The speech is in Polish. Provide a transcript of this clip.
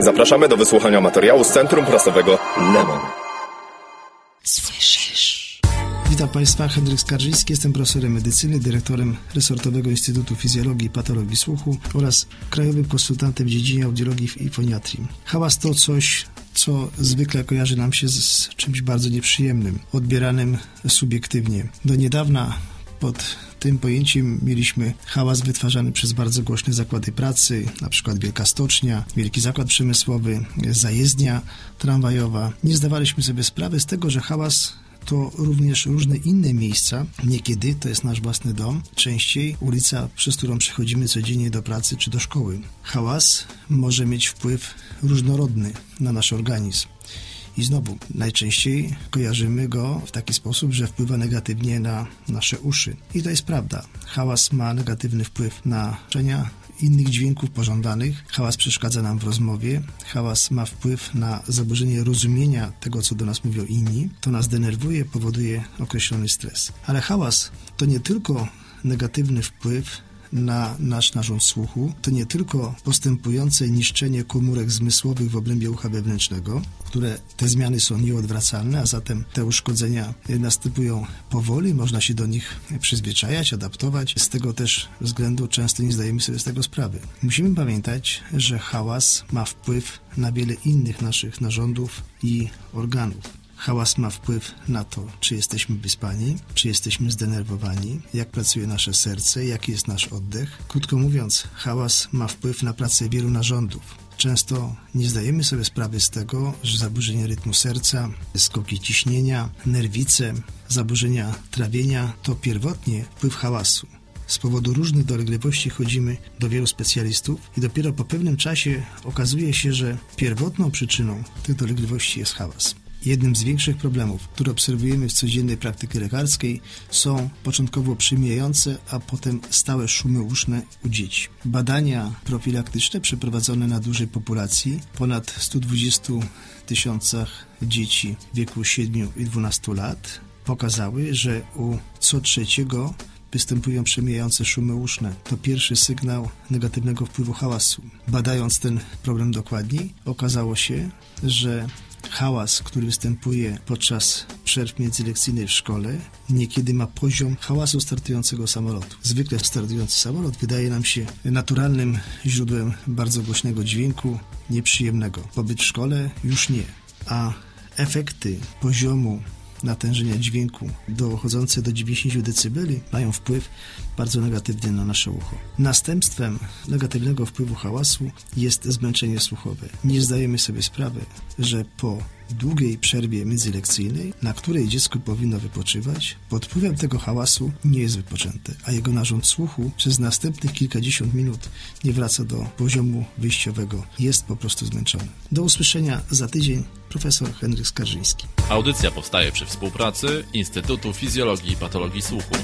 Zapraszamy do wysłuchania materiału z Centrum Prasowego Lemon. Słyszysz? Witam Państwa, Henryk Skarżyński, jestem profesorem medycyny, dyrektorem Resortowego Instytutu Fizjologii i Patologii Słuchu oraz krajowym konsultantem w dziedzinie audiologii i foniatrii. Hałas to coś, co zwykle kojarzy nam się z czymś bardzo nieprzyjemnym, odbieranym subiektywnie. Do niedawna pod tym pojęciem mieliśmy hałas wytwarzany przez bardzo głośne zakłady pracy, na przykład Wielka Stocznia, Wielki Zakład Przemysłowy, zajezdnia tramwajowa. Nie zdawaliśmy sobie sprawy z tego, że hałas to również różne inne miejsca. Niekiedy to jest nasz własny dom, częściej ulica, przez którą przechodzimy codziennie do pracy czy do szkoły. Hałas może mieć wpływ różnorodny na nasz organizm. I znowu, najczęściej kojarzymy go w taki sposób, że wpływa negatywnie na nasze uszy. I to jest prawda. Hałas ma negatywny wpływ na czenia innych dźwięków pożądanych. Hałas przeszkadza nam w rozmowie. Hałas ma wpływ na zaburzenie rozumienia tego, co do nas mówią inni. To nas denerwuje, powoduje określony stres. Ale hałas to nie tylko negatywny wpływ na nasz narząd słuchu, to nie tylko postępujące niszczenie komórek zmysłowych w obrębie ucha wewnętrznego, które te zmiany są nieodwracalne, a zatem te uszkodzenia następują powoli, można się do nich przyzwyczajać, adaptować. Z tego też względu często nie zdajemy sobie z tego sprawy. Musimy pamiętać, że hałas ma wpływ na wiele innych naszych narządów i organów. Hałas ma wpływ na to, czy jesteśmy wyspani, czy jesteśmy zdenerwowani, jak pracuje nasze serce, jaki jest nasz oddech. Krótko mówiąc, hałas ma wpływ na pracę wielu narządów. Często nie zdajemy sobie sprawy z tego, że zaburzenie rytmu serca, skoki ciśnienia, nerwice, zaburzenia trawienia to pierwotnie wpływ hałasu. Z powodu różnych dolegliwości chodzimy do wielu specjalistów i dopiero po pewnym czasie okazuje się, że pierwotną przyczyną tych dolegliwości jest hałas. Jednym z większych problemów, które obserwujemy w codziennej praktyce lekarskiej są początkowo przymijające, a potem stałe szumy uszne u dzieci. Badania profilaktyczne przeprowadzone na dużej populacji, ponad 120 tysiącach dzieci w wieku 7 i 12 lat, pokazały, że u co trzeciego występują przemijające szumy uszne. To pierwszy sygnał negatywnego wpływu hałasu. Badając ten problem dokładniej, okazało się, że hałas, który występuje podczas przerw międzylekcyjnej w szkole, niekiedy ma poziom hałasu startującego samolotu. Zwykle startujący samolot wydaje nam się naturalnym źródłem bardzo głośnego dźwięku, nieprzyjemnego. Pobyt w szkole już nie, a efekty poziomu natężenia dźwięku dochodzące do 90 dB mają wpływ bardzo negatywny na nasze ucho. Następstwem negatywnego wpływu hałasu jest zmęczenie słuchowe. Nie zdajemy sobie sprawy, że po długiej przerwie międzylekcyjnej, na której dziecko powinno wypoczywać, pod wpływem tego hałasu nie jest wypoczęte, a jego narząd słuchu przez następnych kilkadziesiąt minut nie wraca do poziomu wyjściowego. Jest po prostu zmęczony. Do usłyszenia za tydzień. Profesor Henryk Skarżyński. Audycja powstaje przy współpracy Instytutu Fizjologii i Patologii Słuchu.